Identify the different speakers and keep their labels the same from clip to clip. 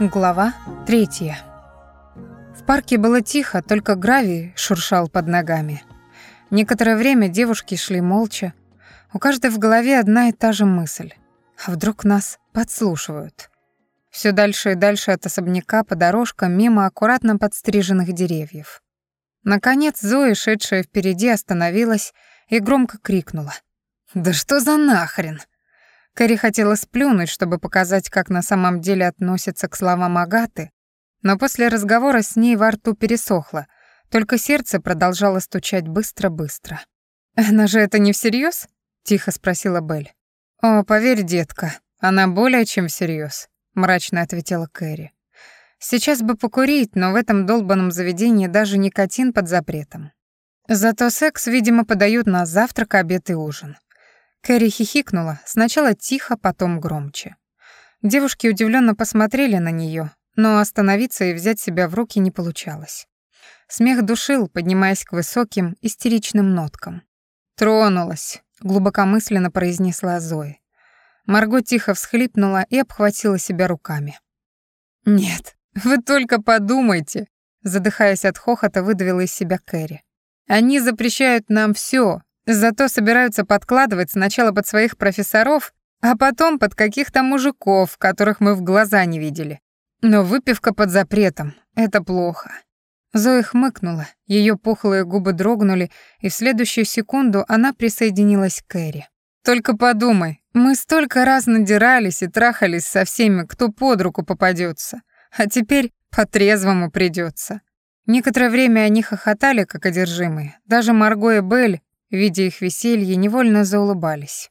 Speaker 1: Глава третья. В парке было тихо, только гравий шуршал под ногами. Некоторое время девушки шли молча. У каждой в голове одна и та же мысль. А вдруг нас подслушивают? Все дальше и дальше от особняка по дорожкам мимо аккуратно подстриженных деревьев. Наконец Зоя, шедшая впереди, остановилась и громко крикнула. «Да что за нахрен?» Кэрри хотела сплюнуть, чтобы показать, как на самом деле относится к словам Агаты, но после разговора с ней во рту пересохло, только сердце продолжало стучать быстро-быстро. «Она же это не всерьез? тихо спросила Белль. «О, поверь, детка, она более чем всерьез, мрачно ответила Кэрри. «Сейчас бы покурить, но в этом долбанном заведении даже никотин под запретом. Зато секс, видимо, подают на завтрак, обед и ужин. Кэрри хихикнула, сначала тихо, потом громче. Девушки удивленно посмотрели на нее, но остановиться и взять себя в руки не получалось. Смех душил, поднимаясь к высоким, истеричным ноткам. «Тронулась», — глубокомысленно произнесла Зои. Марго тихо всхлипнула и обхватила себя руками. «Нет, вы только подумайте», — задыхаясь от хохота, выдавила из себя Кэрри. «Они запрещают нам все, Зато собираются подкладывать сначала под своих профессоров, а потом под каких-то мужиков, которых мы в глаза не видели. Но выпивка под запретом — это плохо. Зоя хмыкнула, ее пухлые губы дрогнули, и в следующую секунду она присоединилась к Кэрри. «Только подумай, мы столько раз надирались и трахались со всеми, кто под руку попадется, а теперь по-трезвому придется. Некоторое время они хохотали, как одержимые. Даже Марго и Белль видя их веселье, невольно заулыбались.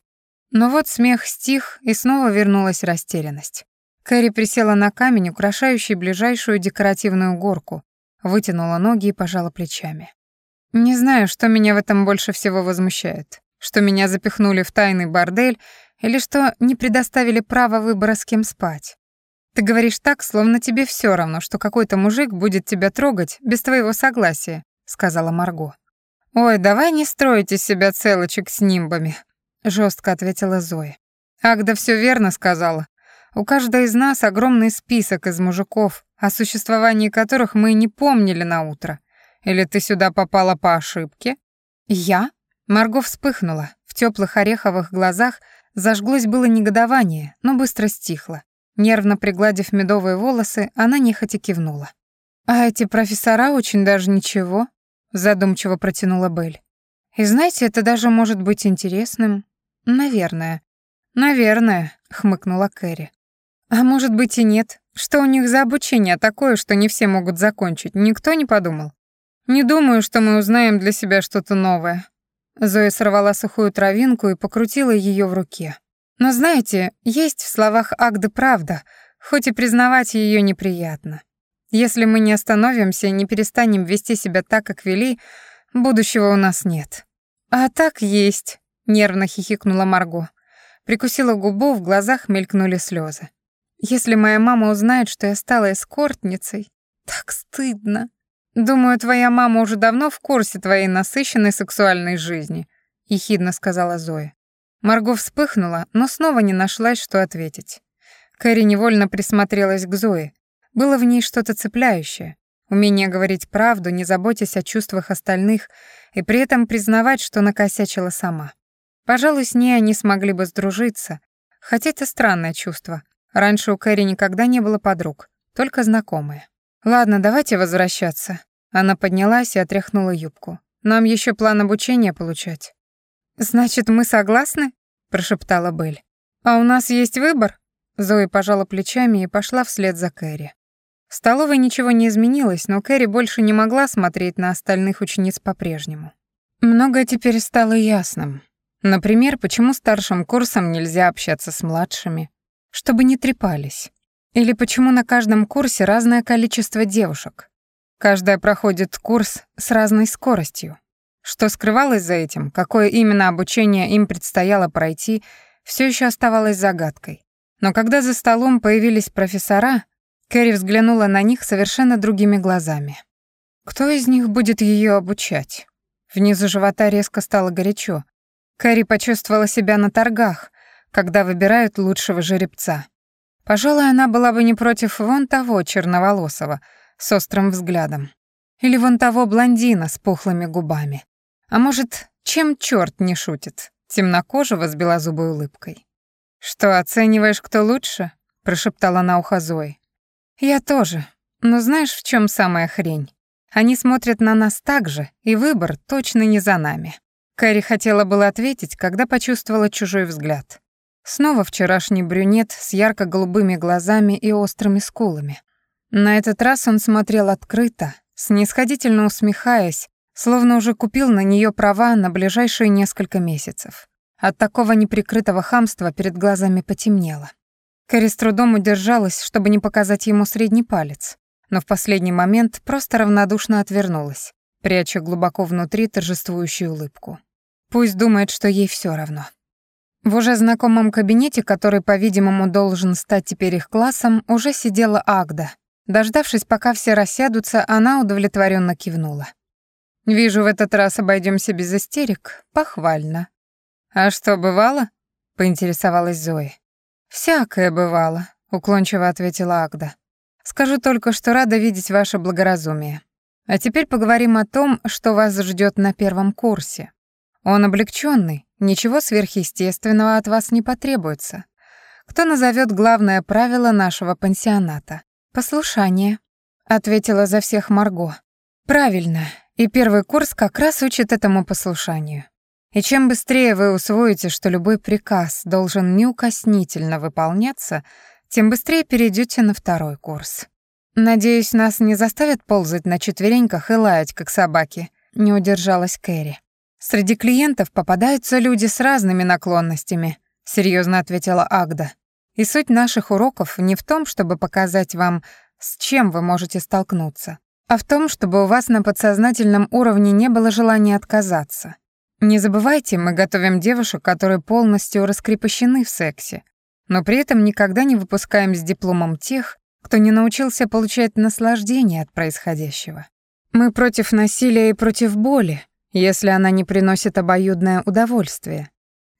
Speaker 1: Но вот смех стих, и снова вернулась растерянность. Кэрри присела на камень, украшающий ближайшую декоративную горку, вытянула ноги и пожала плечами. «Не знаю, что меня в этом больше всего возмущает. Что меня запихнули в тайный бордель или что не предоставили права выбора, с кем спать. Ты говоришь так, словно тебе все равно, что какой-то мужик будет тебя трогать без твоего согласия», — сказала Марго. «Ой, давай не строить из себя целочек с нимбами», — жестко ответила Зоя. «Агда все верно сказала. У каждой из нас огромный список из мужиков, о существовании которых мы не помнили на утро. Или ты сюда попала по ошибке?» «Я?» Марго вспыхнула. В теплых ореховых глазах зажглось было негодование, но быстро стихло. Нервно пригладив медовые волосы, она нехотя кивнула. «А эти профессора очень даже ничего задумчиво протянула Белль. И знаете, это даже может быть интересным. Наверное. Наверное, хмыкнула Кэрри. А может быть и нет. Что у них за обучение такое, что не все могут закончить? Никто не подумал. Не думаю, что мы узнаем для себя что-то новое. Зоя сорвала сухую травинку и покрутила ее в руке. Но знаете, есть в словах Агды правда, хоть и признавать ее неприятно. Если мы не остановимся и не перестанем вести себя так, как вели, будущего у нас нет. А так есть, нервно хихикнула Марго. Прикусила губу, в глазах мелькнули слезы. Если моя мама узнает, что я стала эскортницей, так стыдно. Думаю, твоя мама уже давно в курсе твоей насыщенной сексуальной жизни, ехидно сказала Зоя. Марго вспыхнула, но снова не нашлась, что ответить. Кэрри невольно присмотрелась к Зое. Было в ней что-то цепляющее, умение говорить правду, не заботясь о чувствах остальных, и при этом признавать, что накосячила сама. Пожалуй, с ней они смогли бы сдружиться, хотя это странное чувство. Раньше у Кэрри никогда не было подруг, только знакомые. «Ладно, давайте возвращаться». Она поднялась и отряхнула юбку. «Нам еще план обучения получать». «Значит, мы согласны?» — прошептала Белль. «А у нас есть выбор?» Зои пожала плечами и пошла вслед за Кэрри. В столовой ничего не изменилось, но Кэрри больше не могла смотреть на остальных учениц по-прежнему. Многое теперь стало ясным. Например, почему старшим курсом нельзя общаться с младшими, чтобы не трепались. Или почему на каждом курсе разное количество девушек. Каждая проходит курс с разной скоростью. Что скрывалось за этим, какое именно обучение им предстояло пройти, все еще оставалось загадкой. Но когда за столом появились профессора, Кэрри взглянула на них совершенно другими глазами. Кто из них будет ее обучать? Внизу живота резко стало горячо. Кэрри почувствовала себя на торгах, когда выбирают лучшего жеребца. Пожалуй, она была бы не против вон того черноволосого с острым взглядом. Или вон того блондина с пухлыми губами. А может, чем черт не шутит? Темнокожего с белозубой улыбкой. «Что, оцениваешь, кто лучше?» — прошептала на ухо Зои. «Я тоже. Но знаешь, в чем самая хрень? Они смотрят на нас так же, и выбор точно не за нами». Кэрри хотела было ответить, когда почувствовала чужой взгляд. Снова вчерашний брюнет с ярко-голубыми глазами и острыми скулами. На этот раз он смотрел открыто, снисходительно усмехаясь, словно уже купил на нее права на ближайшие несколько месяцев. От такого неприкрытого хамства перед глазами потемнело. Кэрри с трудом удержалась, чтобы не показать ему средний палец, но в последний момент просто равнодушно отвернулась, пряча глубоко внутри торжествующую улыбку. Пусть думает, что ей все равно. В уже знакомом кабинете, который, по-видимому, должен стать теперь их классом, уже сидела Агда. Дождавшись, пока все рассядутся, она удовлетворенно кивнула. «Вижу, в этот раз обойдемся без истерик. Похвально». «А что, бывало?» — поинтересовалась Зои. «Всякое бывало», — уклончиво ответила Агда. «Скажу только, что рада видеть ваше благоразумие. А теперь поговорим о том, что вас ждет на первом курсе. Он облегченный, ничего сверхъестественного от вас не потребуется. Кто назовет главное правило нашего пансионата? Послушание, ответила за всех Марго. Правильно. И первый курс как раз учит этому послушанию. И чем быстрее вы усвоите, что любой приказ должен неукоснительно выполняться, тем быстрее перейдете на второй курс. Надеюсь, нас не заставят ползать на четвереньках и лаять, как собаки, не удержалась Кэрри. Среди клиентов попадаются люди с разными наклонностями, серьезно ответила Агда. И суть наших уроков не в том, чтобы показать вам, с чем вы можете столкнуться, а в том, чтобы у вас на подсознательном уровне не было желания отказаться. Не забывайте, мы готовим девушек, которые полностью раскрепощены в сексе, но при этом никогда не выпускаем с дипломом тех, кто не научился получать наслаждение от происходящего. Мы против насилия и против боли, если она не приносит обоюдное удовольствие.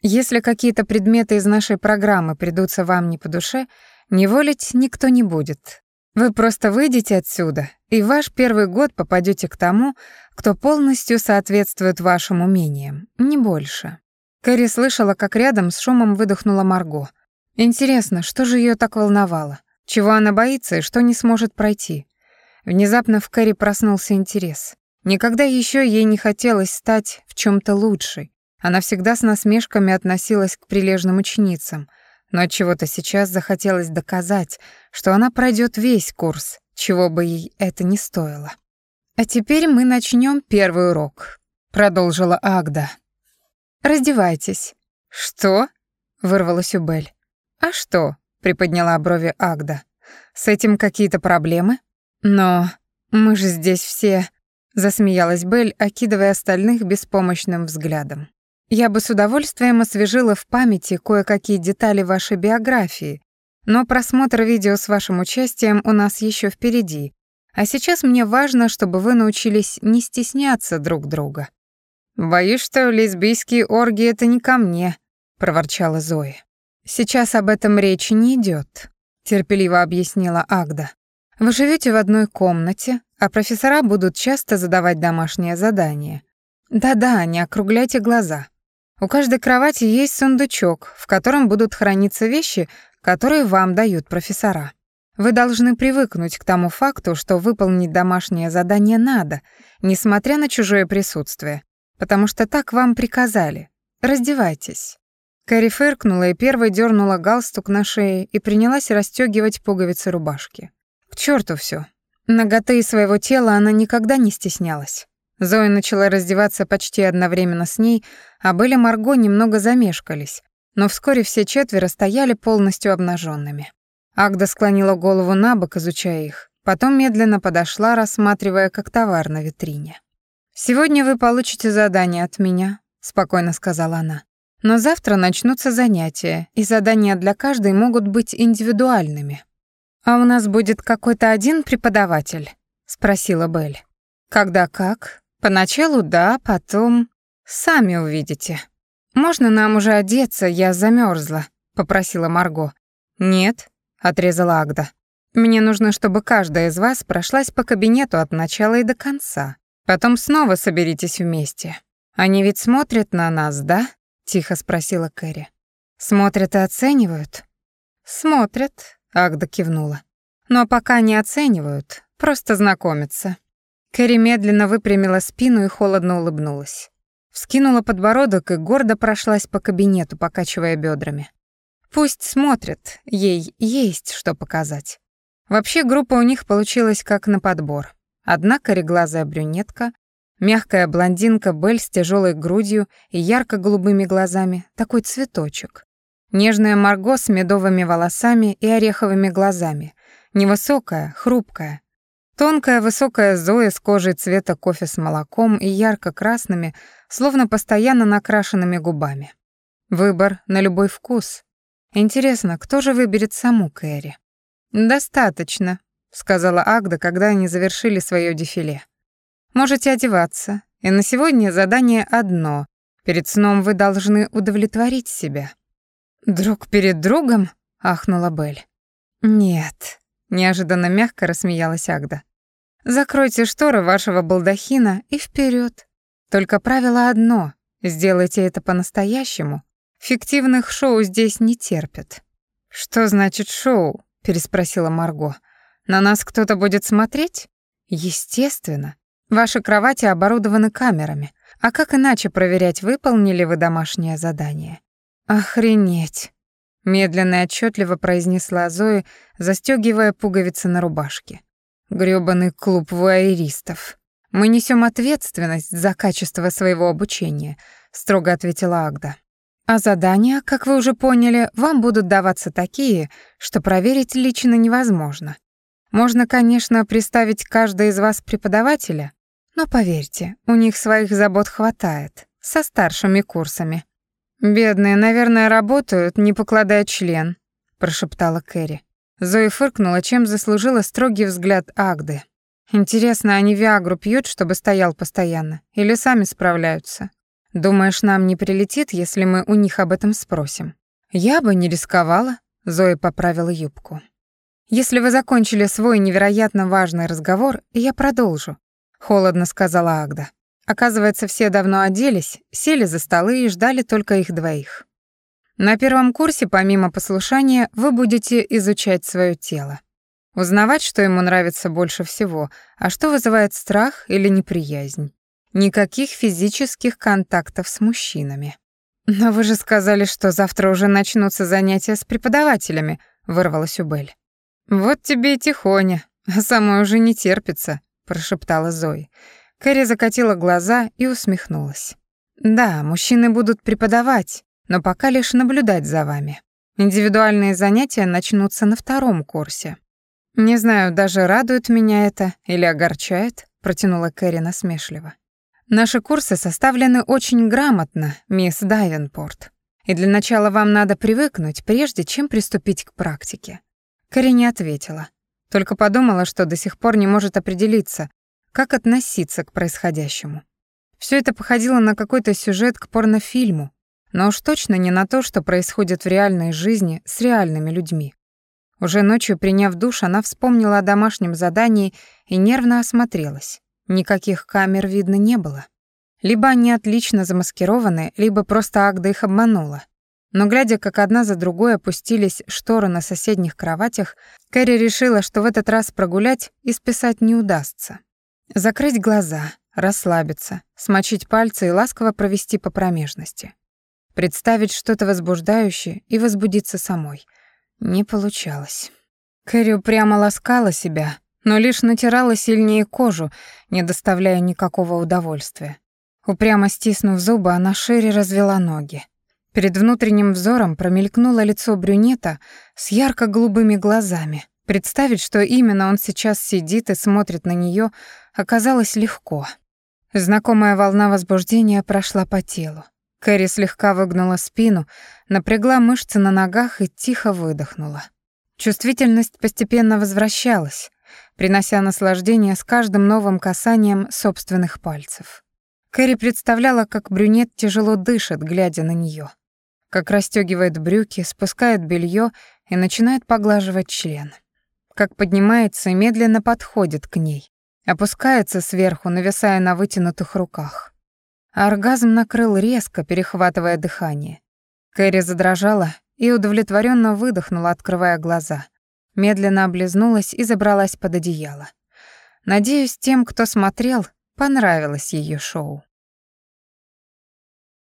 Speaker 1: Если какие-то предметы из нашей программы придутся вам не по душе, не волить никто не будет. Вы просто выйдете отсюда, и ваш первый год попадете к тому, кто полностью соответствует вашим умениям, не больше. Кэрри слышала, как рядом с шумом выдохнула Марго. Интересно, что же ее так волновало? Чего она боится и что не сможет пройти? Внезапно в Кэрри проснулся интерес. Никогда еще ей не хотелось стать в чем то лучшей. Она всегда с насмешками относилась к прилежным ученицам, но от чего-то сейчас захотелось доказать, что она пройдет весь курс, чего бы ей это ни стоило. «А теперь мы начнем первый урок», — продолжила Агда. «Раздевайтесь». «Что?» — вырвалась у Бель. «А что?» — приподняла брови Агда. «С этим какие-то проблемы?» «Но мы же здесь все...» засмеялась Белль, окидывая остальных беспомощным взглядом. Я бы с удовольствием освежила в памяти кое-какие детали вашей биографии, но просмотр видео с вашим участием у нас еще впереди. А сейчас мне важно, чтобы вы научились не стесняться друг друга. Боюсь, что лесбийские оргии это не ко мне, проворчала Зоя. Сейчас об этом речи не идет, терпеливо объяснила Агда. Вы живете в одной комнате, а профессора будут часто задавать домашнее задание. Да-да, не округляйте глаза. У каждой кровати есть сундучок, в котором будут храниться вещи, которые вам дают профессора. Вы должны привыкнуть к тому факту, что выполнить домашнее задание надо, несмотря на чужое присутствие, потому что так вам приказали. Раздевайтесь. Кэрри фыркнула и первой дернула галстук на шее и принялась расстегивать пуговицы рубашки. К черту все, Наготы своего тела она никогда не стеснялась. Зоя начала раздеваться почти одновременно с ней, а были Марго немного замешкались, но вскоре все четверо стояли полностью обнаженными. Агда склонила голову на бок, изучая их, потом медленно подошла, рассматривая как товар на витрине. «Сегодня вы получите задание от меня», — спокойно сказала она. «Но завтра начнутся занятия, и задания для каждой могут быть индивидуальными. «А у нас будет какой-то один преподаватель?» — спросила Белль. «Когда как? Поначалу да, потом... Сами увидите. Можно нам уже одеться, я замерзла, попросила Марго. «Нет», — отрезала Агда. «Мне нужно, чтобы каждая из вас прошлась по кабинету от начала и до конца. Потом снова соберитесь вместе. Они ведь смотрят на нас, да?» — тихо спросила Кэрри. «Смотрят и оценивают?» «Смотрят», — Агда кивнула. «Но пока не оценивают, просто знакомятся». Кэрри медленно выпрямила спину и холодно улыбнулась. Вскинула подбородок и гордо прошлась по кабинету, покачивая бедрами. Пусть смотрят, ей есть что показать. Вообще группа у них получилась как на подбор. Одна кореглазая брюнетка, мягкая блондинка Бель с тяжелой грудью и ярко-голубыми глазами, такой цветочек. Нежная Марго с медовыми волосами и ореховыми глазами, невысокая, хрупкая, Тонкая высокая Зоя с кожей цвета кофе с молоком и ярко-красными, словно постоянно накрашенными губами. Выбор на любой вкус. Интересно, кто же выберет саму Кэрри? «Достаточно», — сказала Агда, когда они завершили свое дефиле. «Можете одеваться, и на сегодня задание одно. Перед сном вы должны удовлетворить себя». «Друг перед другом?» — ахнула Белль. «Нет», неожиданно мягко рассмеялась Агда. Закройте шторы вашего балдахина и вперед. Только правило одно: сделайте это по-настоящему. Фиктивных шоу здесь не терпят. Что значит шоу? переспросила Марго. На нас кто-то будет смотреть? Естественно. Ваши кровати оборудованы камерами. А как иначе проверять, выполнили вы домашнее задание? Охренеть. Медленно и отчетливо произнесла Зои, застегивая пуговицы на рубашке. Грёбаный клуб вуайеристов. Мы несем ответственность за качество своего обучения, строго ответила Агда. А задания, как вы уже поняли, вам будут даваться такие, что проверить лично невозможно. Можно, конечно, представить каждого из вас преподавателя, но поверьте, у них своих забот хватает, со старшими курсами. «Бедные, наверное, работают, не покладая член», — прошептала Кэрри. Зои фыркнула, чем заслужила строгий взгляд Агды. «Интересно, они Виагру пьют, чтобы стоял постоянно, или сами справляются? Думаешь, нам не прилетит, если мы у них об этом спросим?» «Я бы не рисковала», — Зоя поправила юбку. «Если вы закончили свой невероятно важный разговор, я продолжу», — холодно сказала Агда. Оказывается, все давно оделись, сели за столы и ждали только их двоих. На первом курсе, помимо послушания, вы будете изучать свое тело. Узнавать, что ему нравится больше всего, а что вызывает страх или неприязнь. Никаких физических контактов с мужчинами. «Но вы же сказали, что завтра уже начнутся занятия с преподавателями», — вырвалась у Белль. «Вот тебе и тихоня, а самой уже не терпится», — прошептала Зои. Кэрри закатила глаза и усмехнулась. «Да, мужчины будут преподавать, но пока лишь наблюдать за вами. Индивидуальные занятия начнутся на втором курсе. Не знаю, даже радует меня это или огорчает», — протянула Кэрри насмешливо. «Наши курсы составлены очень грамотно, мисс Дайвенпорт. И для начала вам надо привыкнуть, прежде чем приступить к практике». Кэрри не ответила, только подумала, что до сих пор не может определиться, как относиться к происходящему. Все это походило на какой-то сюжет к порнофильму, но уж точно не на то, что происходит в реальной жизни с реальными людьми. Уже ночью, приняв душ, она вспомнила о домашнем задании и нервно осмотрелась. Никаких камер видно не было. Либо они отлично замаскированы, либо просто Агда их обманула. Но глядя, как одна за другой опустились шторы на соседних кроватях, Кэрри решила, что в этот раз прогулять и списать не удастся. Закрыть глаза, расслабиться, смочить пальцы и ласково провести по промежности. Представить что-то возбуждающее и возбудиться самой. Не получалось. Кэрри прямо ласкала себя, но лишь натирала сильнее кожу, не доставляя никакого удовольствия. Упрямо стиснув зубы, она шире развела ноги. Перед внутренним взором промелькнуло лицо брюнета с ярко-голубыми глазами. Представить, что именно он сейчас сидит и смотрит на нее, оказалось легко. Знакомая волна возбуждения прошла по телу. Кэрри слегка выгнула спину, напрягла мышцы на ногах и тихо выдохнула. Чувствительность постепенно возвращалась, принося наслаждение с каждым новым касанием собственных пальцев. Кэрри представляла, как брюнет тяжело дышит, глядя на нее, как расстёгивает брюки, спускает белье и начинает поглаживать член. Как поднимается и медленно подходит к ней, опускается сверху, нависая на вытянутых руках. Оргазм накрыл резко, перехватывая дыхание. Кэрри задрожала и удовлетворенно выдохнула, открывая глаза. Медленно облизнулась и забралась под одеяло. Надеюсь, тем, кто смотрел, понравилось ее шоу.